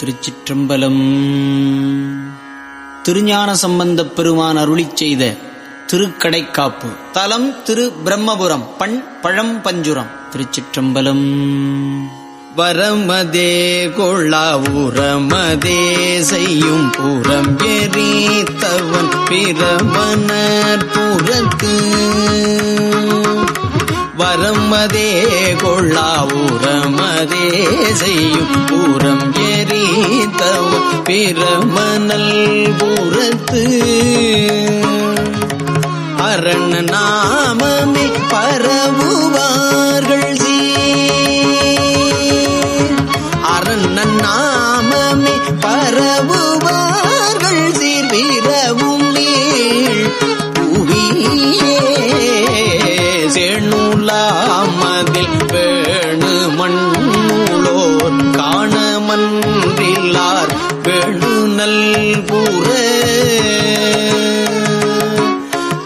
திருச்சிற்றம்பலம். திருஞான சம்பந்தப் பெருமான் அருளி செய்த திருக்கடைக்காப்பு. தலம் திரு பிரம்மபுரம் பண் பழம் பஞ்சுரம். திருச்சிற்றம்பலம். வரமதே கொள்ளாவுரமதே செய்யும் புறம் எரித்தவன் பிரமணர் புறத்து. வரமதே கொள்ளா கொள்ளாவுரமதே செய்யும் பூரம் எரித்தவன் பிரமனல் புறத்து அரண் நாமமே பரவுவா செணுலாமதில் வேணு மண்ணூளோர் காணமன்றில்லார் வேணு நல்புற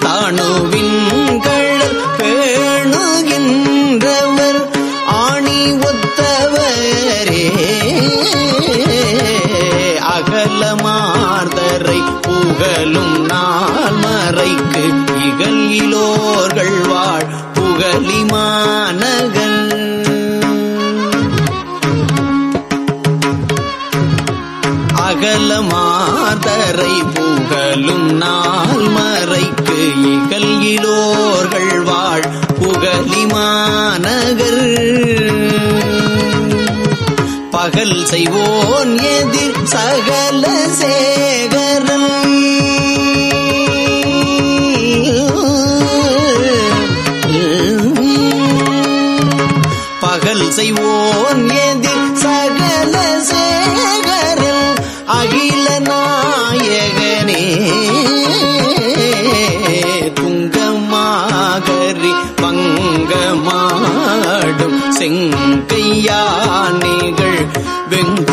தாணுவின் கழல் பேணுகின்றவர் ஆணி ஒத்தவரே. அகலமார்தரை புகழும் நாள் மறைக்கு இகல் இலோர்கள் வாழ் புகலிமானகன் அகலமாதரை புகழும் நாள் மறைக்கு இகல் இலோர்கள் வாழ் புகலிமானகர். பகல் செய்வோன் எதிர் சகல சேகரன் நாயகனே துங்கமாகரி பங்கமாடும் செங்கையானிகள் வெங்க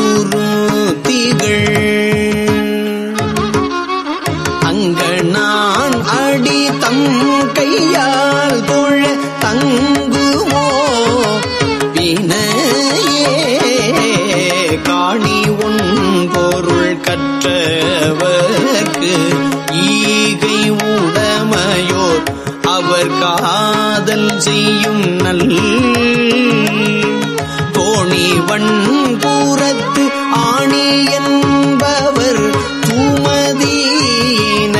செய்யும் நல் தோணி வன்பூரத்து ஆணி என்பவர் தூமதீன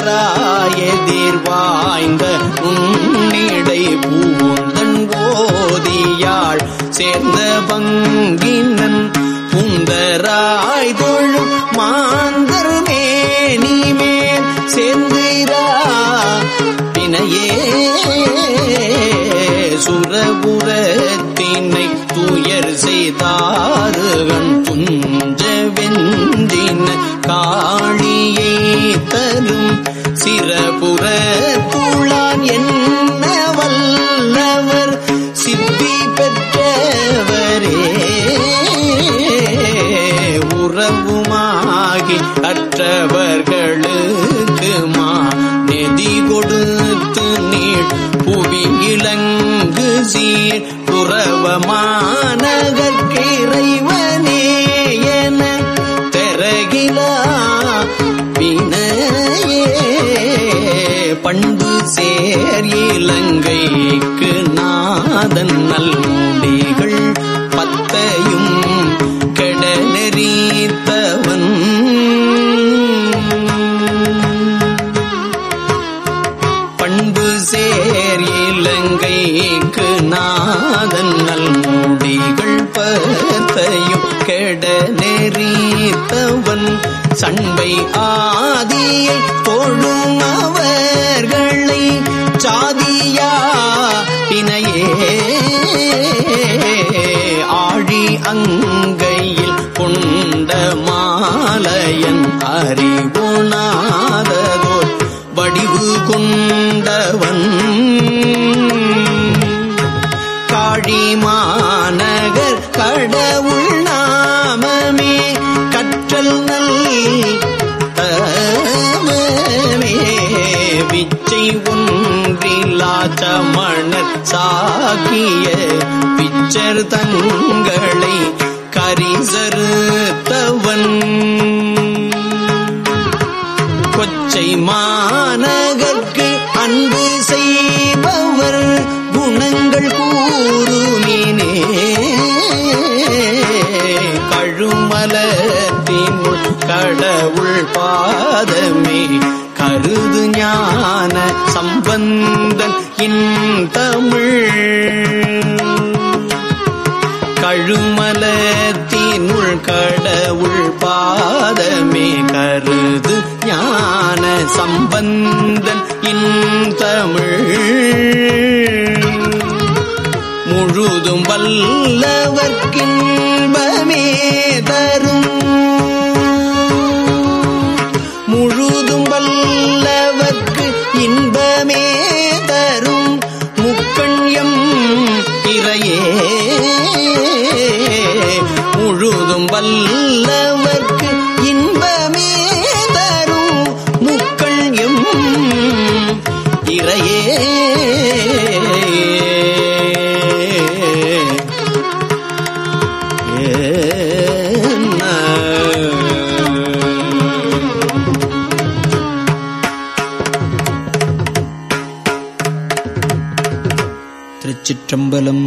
ஏந்தராயதிர் வாய்ந்த உன்னிடை பூந்தன் போதியாள் சேர்ந்த பங்கினன் புந்தராய் தொழும் மா சுரபுரத்தினை துயர் செய்தாருவன் துஞ்ச வெந்தின காளியை தரும் சிறபுர துளான் என்ன வல்லவர்? சித்தி பெற்றவரே உறவுமாகி அற்றவர்கள் புவி இளங்கு சீர் புறவமானகற்கிறைவனே என தெரகிலா வினையே. பண்பு சேர் இலங்கைக்கு நாதன் நல்முடிகள் பத்தையும் நெறித்தவன் சண்பை ஆதியை தொழும் அவர்களை சாதியா பிணையே. ஆழி அங்கையில் கொண்ட மாலையன் பிச்சை விச்சை ஒன்றில் சாக்கிய பிச்சர் தங்களை கரிசருத்தவன் கொச்சை மாநகர்க்கு அன்பு செய்பவர் குணங்கள் கூறுமினே. கழுமலத்தின் கடவுள் பாதமே கருது ஞான சம்பந்தன் இன் தமிழ். கழுமலத்தினுள் கடவுள் பாதமே கருது ஞான சம்பந்தன் இன் தமிழ். முழுதும் வல்லவர்க்கின்பமே தரும் இறையே. திருச்சிற்றம்பலம்.